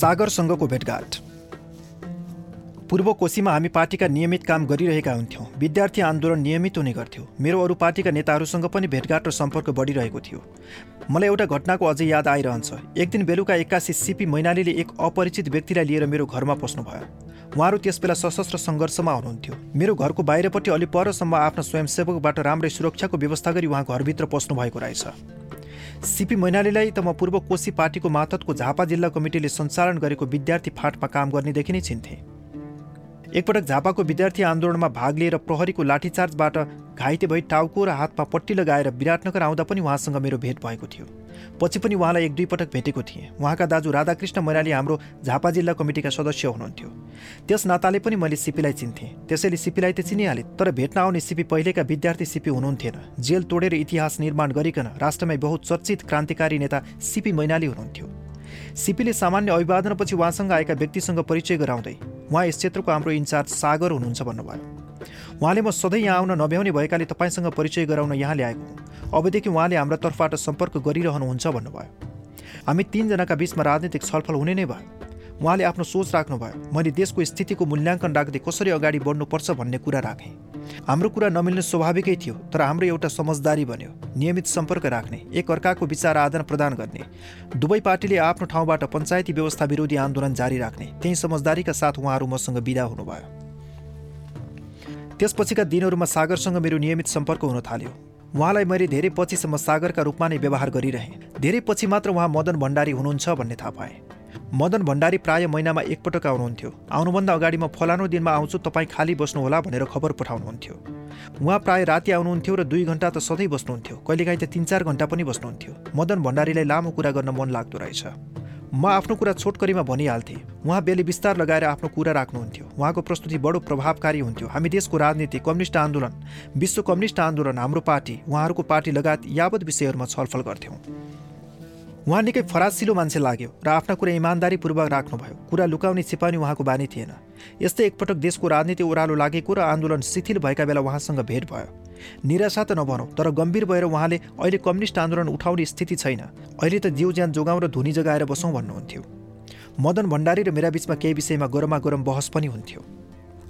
सागरसँगको भेटघाट। पूर्व कोशीमा हामी पार्टीका नियमित काम गरिरहेका हुन्थ्यौँ। विद्यार्थी आन्दोलन नियमित हुने गर्थ्यो। मेरो अरू पार्टीका नेताहरूसँग पनि भेटघाट र सम्पर्क बढिरहेको थियो। मलाई एउटा घटनाको अझै याद आइरहन्छ। एक दिन बेलुका एक्कासी सिपी मैनालीले एक अपरिचित व्यक्तिलाई लिएर मेरो घरमा पस्नुभयो। उहाँहरू त्यसबेला सशस्त्र सङ्घर्षमा हुनुहुन्थ्यो। मेरो घरको बाहिरपट्टि अलि परसम्म आफ्ना स्वयंसेवकबाट राम्रै सुरक्षाको व्यवस्था गरी उहाँ घरभित्र पस्नु भएको रहेछ। सिपी मैनालीलाई त म पूर्व कोशी पार्टीको मातहतको झापा जिल्ला कमिटीले सञ्चालन गरेको विद्यार्थी फाँटमा काम गर्नेदेखि नै चिन्थेँ एकपटक झापाको विद्यार्थी आन्दोलनमा भाग लिएर प्रहरीको लाठीचार्जबाट घाइते भई टाउको र हातमा पट्टी लगाएर विराटनगर आउँदा पनि उहाँसँग मेरो भेट भएको थियो। पछि पनि उहाँलाई एक दुई पटक भेटेको थिएँ। उहाँका दाजु राधाकृष्ण मैनाली हाम्रो झापा जिल्ला कमिटीका सदस्य हुनुहुन्थ्यो। त्यस नाताले पनि मैले सिपीलाई चिन्थेँ। त्यसैले सिपीलाई त चिनिहालेँ तर भेट्न आउने सिपी पहिलेका विद्यार्थी सिपी हुनुहुन्थेन। जेल तोडेर इतिहास निर्माण गरिकन राष्ट्रमै बहुत चर्चित क्रान्तिकारी नेता सिपी मैनाली हुनुहुन्थ्यो। सिपीले सामान्य अभिवादनपछि उहाँसँग आएका व्यक्तिसँग परिचय गराउँदै उहाँ यस क्षेत्रको हाम्रो इन्चार्ज सागर हुनुहुन्छ भन्नुभयो। उहाँले म सधैँ यहाँ आउन नभ्याउने भएकाले तपाईँसँग परिचय गराउन यहाँ ल्याएको हुँ। अबदेखि उहाँले हाम्रो तर्फबाट सम्पर्क गरिरहनुहुन्छ भन्नुभयो। हामी तिनजनाका बिचमा राजनीतिक छलफल हुने नै भयो। उहाँले आफ्नो सोच राख्नुभयो मैले देशको स्थितिको मूल्याङ्कन राख्दै कसरी अगाडि बढ्नुपर्छ भन्ने कुरा राखेँ। हाम्रो कुरा नमिल्ने स्वाभाविकै थियो तर हाम्रो एउटा समझदारी बन्यो नियमित सम्पर्क राख्ने एक अर्काको विचार आदान प्रदान गर्ने दुवै पार्टीले आफ्नो ठाउँबाट पञ्चायती व्यवस्था विरोधी आन्दोलन जारी राख्ने त्यही समझदारीका साथ उहाँहरू मसँग विदा हुनुभयो। त्यसपछिका दिनहरूमा सागरसँग मेरो नियमित सम्पर्क हुन थाल्यो। उहाँलाई मैले धेरै पछिसम्म सागरका रूपमा नै व्यवहार गरिरहेँ। धेरै पछि मात्र उहाँ मदन भण्डारी हुनुहुन्छ भन्ने थाहा पाएँ। मदन भण्डारी प्राय महिनामा एकपटक आउनुहुन्थ्यो। आउनुभन्दा अगाडि म फलानु दिनमा आउँछु तपाईँ खाली बस्नुहोला भनेर खबर पठाउनुहुन्थ्यो। उहाँ प्राय राति आउनुहुन्थ्यो र दुई घन्टा त सधैँ बस्नुहुन्थ्यो। कहिलेकाहीँ त तिन चार घन्टा पनि बस्नुहुन्थ्यो। मदन भण्डारीलाई लामो कुरा गर्न मन लाग्दो रहेछ। म आफ्नो कुरा छोटकरीमा भनिहाल्थेँ। उहाँ बेली विस्तार लगाएर आफ्नो कुरा राख्नुहुन्थ्यो। उहाँको प्रस्तुति बडो प्रभावकारी हुन्थ्यो। हामी देशको राजनीति कम्युनिस्ट आन्दोलन विश्व कम्युनिस्ट आन्दोलन हाम्रो पार्टी उहाँहरूको पार्टी लगायत यावत विषयहरूमा छलफल गर्थ्यौँ। उहाँ निकै फरासिलो मान्छे लाग्यो र आफ्ना कुरा इमान्दारीपूर्वक राख्नुभयो। कुरा लुकाउने छिपाउने उहाँको बानी थिएन। यस्तै एकपटक देशको राजनीति ओह्रालो लागेको र आन्दोलन शिथिल भएका बेला उहाँसँग भेट भयो। निराशा त नभनौँ तर गम्भीर भएर उहाँले अहिले कम्युनिस्ट आन्दोलन उठाउने स्थिति छैन। अहिले त जिउ ज्यान जोगाउँ र धुनी जगाएर बसौँ भन्नुहुन्थ्यो। मदन भण्डारी र मेरा बिचमा केही विषयमा गरमा गरम बहस पनि हुन्थ्यो।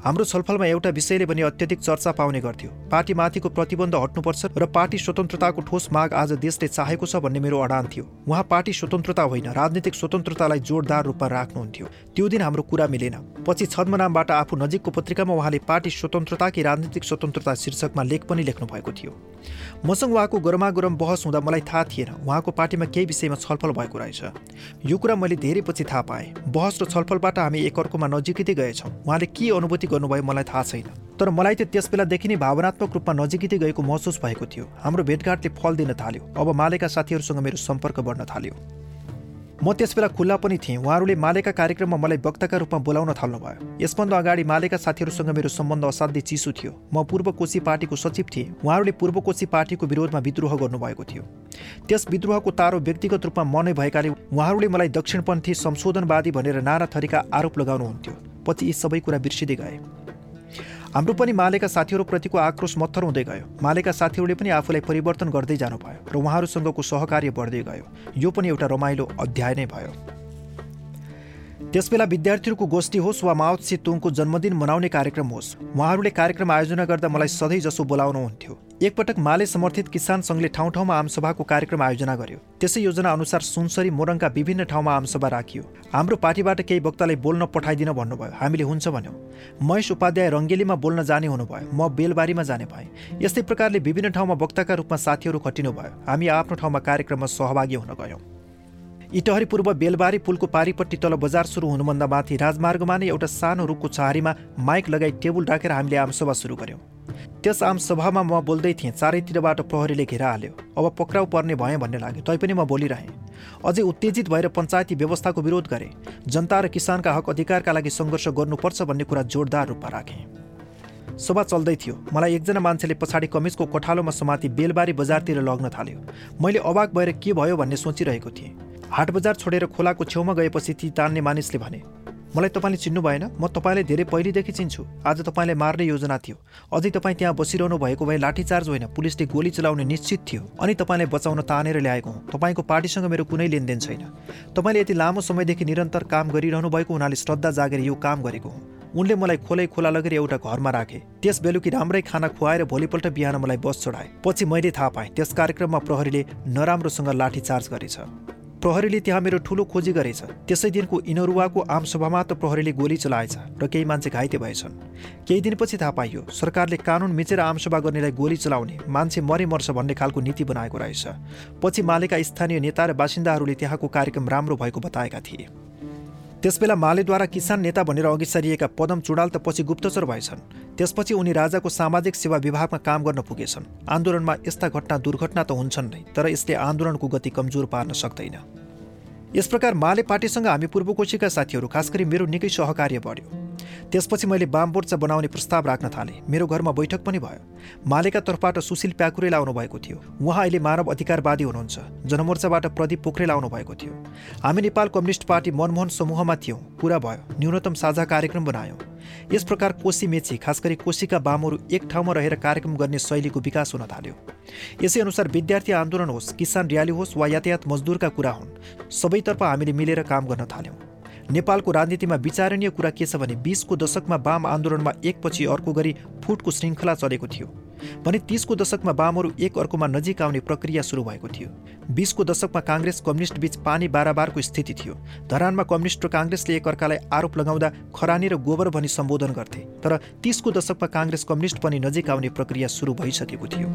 हाम्रो छलफलमा एउटा विषयले पनि अत्यधिक चर्चा पाउने गर्थ्यो। पार्टीमाथिको प्रतिबन्ध हट्नुपर्छ र पार्टी स्वतन्त्रताको ठोस माग आज देशले चाहेको छ भन्ने मेरो अडान थियो। उहाँ पार्टी स्वतन्त्रता होइन राजनीतिक स्वतन्त्रतालाई जोरदार रूपमा राख्नुहुन्थ्यो। त्यो दिन हाम्रो कुरा मिलेन। पछि छद्मनामबाट आफू नजिकको पत्रिकामा उहाँले पार्टी स्वतन्त्रताकी राजनीतिक स्वतन्त्रता शीर्षकमा लेख पनि लेख्नु भएको थियो। मसँग उहाँको गरमागरम बहस हुँदा मलाई थाहा थिएन उहाँको पार्टीमा केही विषयमा छलफल भएको रहेछ। यो कुरा मैले धेरै पछि थाहा पाएँ। बहस र छलफलबाट हामी एकअर्कोमा नजिकै गएछौँ। उहाँले के अनुभूति गर्नुभयो मलाई थाहा छैन। तर मलाई त त्यस बेलादेखि नै भावनात्मक रूपमा नजिकै गएको महसुस भएको थियो। हाम्रो भेटघाटले फल दिन थाल्यो। अब मालेका साथीहरूसँग मेरो सम्पर्क बढ्न थाल्यो। म त्यस बेला खुल्ला पनि थिएँ। उहाँहरूले मालेका कार्यक्रममा मलाई वक्ताका रूपमा बोलाउन थाल्नुभयो। यसभन्दा अगाडि मालेका साथीहरूसँग मेरो सम्बन्ध असाध्यै चिसो थियो। म पूर्व कोशी पार्टीको सचिव थिएँ। उहाँहरूले पूर्व कोशी पार्टीको विरोधमा विद्रोह गर्नुभएको थियो। त्यस विद्रोहको तारो व्यक्तिगत रूपमा म नै भएकाले उहाँहरूले मलाई दक्षिणपन्थी संशोधनवादी भनेर नाना थरीका आरोप लगाउनुहुन्थ्यो। पछि यी सबै कुरा बिर्सिँदै गए। हाम्रो पनि मालेका साथीहरूप्रतिको आक्रोश मत्थर हुँदै गयो। मालेका साथीहरूले पनि आफूलाई परिवर्तन गर्दै जानुभयो र उहाँहरूसँगको सहकार्य बढ्दै गयो। यो पनि एउटा रमाइलो अध्याय नै भयो। त्यसबेला विद्यार्थीहरूको गोष्ठी होस् वा माओ तुङको जन्मदिन मनाउने कार्यक्रम होस् उहाँहरूले कार्यक्रम आयोजना गर्दा मलाई सधैँ जसो बोलाउनुहुन्थ्यो एकपटक माले समर्थित किसान सङ्घले ठाउँ ठाउँमा आमसभाको कार्यक्रम आयोजना गर्यो। त्यसै योजना अनुसार सुनसरी मोरङका विभिन्न ठाउँमा आमसभा राखियो। हाम्रो पार्टीबाट केही वक्तालाई बोल्न पठाइदिन भन्नुभयो। हामीले हुन्छ भन्यौँ। महेश उपाध्याय रङ्गेलीमा बोल्न जाने हुनुभयो। म बेलबारीमा जाने भएँ। यस्तै प्रकारले विभिन्न ठाउँमा वक्ताका रूपमा साथीहरू खटिनु भयो हामी आफ्नो ठाउँमा कार्यक्रममा सहभागी हुन गयौँ। इटहरी पूर्व बेलबारी पुलको पारिपट्टि तल बजार सुरु हुनुभन्दा माथि राजमार्गमा नै एउटा सानो रुखको छहारीमा माइक लगाई टेबुल राखेर हामीले आमसभा सुरु गऱ्यौँ त्यस आमसभामा म बोल्दै थिएँ चारैतिरबाट प्रहरीले घेरा हाल्यो। अब पक्राउ पर्ने भएँ भन्ने लाग्यो तैपनि म बोलिरहेँ। अझै उत्तेजित भएर पञ्चायती व्यवस्थाको विरोध गरेँ। जनता र किसानका हक अधिकारका लागि सङ्घर्ष गर्नुपर्छ भन्ने कुरा जोरदार रूपमा राखेँ। सभा चल्दै थियो। मलाई एकजना मान्छेले पछाडि कमिजको कठालोमा समाति बेलबारी बजारतिर लग्न थाल्यो। मैले अवाक भएर के भयो भन्ने सोचिरहेको थिएँ। हाट बजार छोडेर खोलाको छेउमा गएपछि ती तान्ने मानिसले भने मलाई तपाईँले चिन्नु भएन म तपाईँलाई धेरै पहिलेदेखि चिन्छु। आज तपाईँलाई मार्ने योजना थियो। अझै तपाईँ त्यहाँ बसिरहनु भएको भए लाठीचार्ज होइन। पुलिसले गोली चलाउने निश्चित थियो। अनि तपाईँलाई बचाउन तानेर ल्याएको हुँ। तपाईँको पार्टीसँग मेरो कुनै लेनदेन छैन। तपाईँले यति लामो समयदेखि निरन्तर काम गरिरहनु भएको हुनाले श्रद्धा जागेर यो काम गरेको हुँ। उनले मलाई खोलै खोला लगेर एउटा घरमा राखे। त्यस बेलुकी राम्रै खाना खुवाएर भोलिपल्ट बिहान मलाई बस चढाए। पछि मैले थाहा पाएँ त्यस कार्यक्रममा प्रहरीले नराम्रोसँग लाठीचार्ज गरेछ। प्रहरीले त्यहाँ मेरो ठुलो खोजी गरेछ। त्यसै दिनको इनरुवाको आमसभामा त प्रहरीले गोली चलाएछ र केही मान्छे घाइते भएछन्। केही दिनपछि थाहा पाइयो सरकारले कानुन मिचेर आमसभा गर्नेलाई गोली चलाउने मान्छे मरे मर्छ भन्ने खालको नीति बनाएको रहेछ। पछि मालेका स्थानीय नेता र बासिन्दाहरूले त्यहाँको कार्यक्रम राम्रो भएको बताएका थिए। त्यसबेला मालेद्वारा किसान नेता भनेर अघि सारिएका पदम चुडाल त पछि गुप्तचर भएछन्। त्यसपछि उनी राजाको सामाजिक सेवा विभागमा काम गर्न पुगेछन्। आन्दोलनमा यस्ता घटना दुर्घटना त हुन्छन् नै तर यसले आन्दोलनको गति कमजोर पार्न सक्दैन। यस प्रकार माले पार्टीसँग हामी पूर्वकोशीका साथीहरू खास गरी मेरो निकै सहकार्य बढ्यो। त्यसपछि मैले वाम मोर्चा बनाउने प्रस्ताव राख्न थालेँ। मेरो घरमा बैठक पनि भयो। मालेका तर्फबाट सुशील प्याकुरेल आउनु भएको थियो। उहाँ अहिले मानव अधिकारवादी हुनुहुन्छ। जनमोर्चाबाट प्रदीप पोखरेल आउनु भएको थियो। हामी नेपाल कम्युनिस्ट पार्टी मनमोहन समूहमा थियौँ। पुरा भयो। न्यूनतम साझा कार्यक्रम बनायौँ। यस प्रकार कोशी मेची खास गरी कोशीका बामहरू एक ठाउँमा रहेर कार्यक्रम गर्ने शैलीको विकास हुन थाल्यो। यसै अनुसार विद्यार्थी आन्दोलन होस् किसान र्याली होस् वा यातायात मजदुरका कुरा हुन् सबैतर्फ हामीले मिलेर काम गर्न थाल्यौँ। नेपालको राजनीतिमा विचारणीय कुरा के छ भने बिसको दशकमा वाम आन्दोलनमा एकपछि अर्को गरी फुटको श्रृङ्खला चलेको थियो। भने तिसको दशकमा वामहरू एक अर्कोमा नजिक आउने प्रक्रिया सुरु भएको थियो। बिसको दशकमा काङ्ग्रेस कम्युनिस्ट बीच पानी बाराबारको स्थिति थियो। धरानमा कम्युनिस्ट र काङ्ग्रेसले एकअर्कालाई आरोप लगाउँदा खरानी र गोबर भनी सम्बोधन गर्थे। तर तिसको दशकमा काङ्ग्रेस कम्युनिस्ट पनि नजिक आउने प्रक्रिया सुरु भइसकेको थियो।